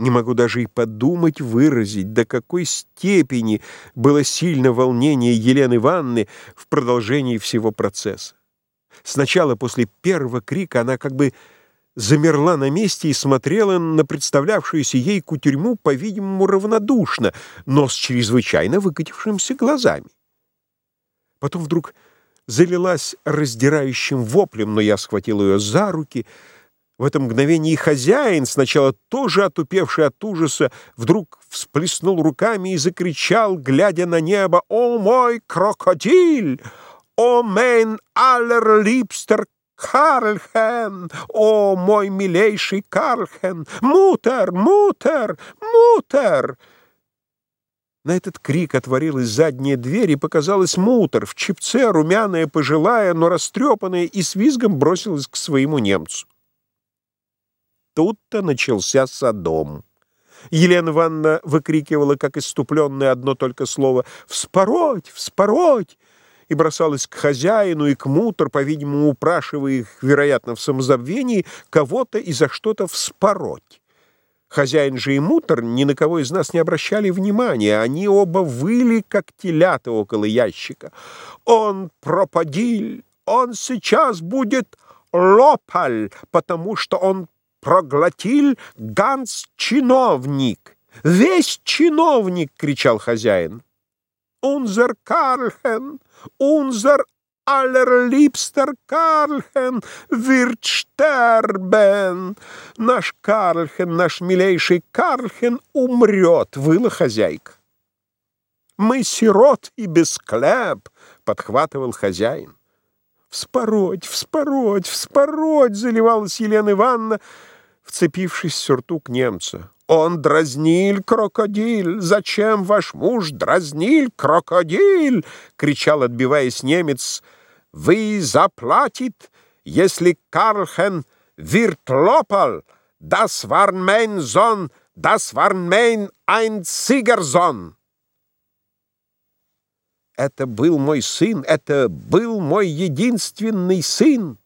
Не могу даже и подумать выразить, до какой степени было сильно волнение Елены Ивановны в продолжении всего процесса. Сначала, после первого крика, она как бы замерла на месте и смотрела на представлявшуюся ей кутюрьму, по-видимому, равнодушно, но с чрезвычайно выкатившимся глазами. Потом вдруг залилась раздирающим воплем, но я схватил ее за руки — в это мгновение и хозяин, сначала тоже отупевший от ужаса, вдруг всплеснул руками и закричал, глядя на небо, «О мой крокодиль! О мейн аллерлипстер Карлхен! О мой милейший Карлхен! Мутер! Мутер! Мутер!» На этот крик отворилась задняя дверь, и показалась мутер в чипце, румяная, пожилая, но растрепанная, и с визгом бросилась к своему немцу. Тут-то начался Содом. Елена Ивановна выкрикивала, как иступленное одно только слово «Вспороть! Вспороть!» и бросалась к хозяину и к мутор, по-видимому, упрашивая их, вероятно, в самозабвении, кого-то и за что-то вспороть. Хозяин же и мутор ни на кого из нас не обращали внимания, они оба выли, как телята около ящика. «Он пропадиль! Он сейчас будет лопаль, потому что он проглотил ганс чиновник. Весь чиновник, кричал хозяин. Унзер Карлхен, унзер Аллерлипстер Карлхен sterben. Наш Карлхен, наш милейший Карлхен умрет, выла хозяйка. Мы сирот и без подхватывал хозяин. Вспороть, вспороть, вспороть, заливалась Елена Ивановна, вцепившись в сюртук немца. «Он дразниль, крокодиль! Зачем ваш муж дразниль, крокодиль?» — кричал, отбиваясь немец. «Вы заплатит, если Карлхен виртлопал, das war mein Sohn, das war mein einziger Sohn!» Это был мой сын, это был мой единственный сын.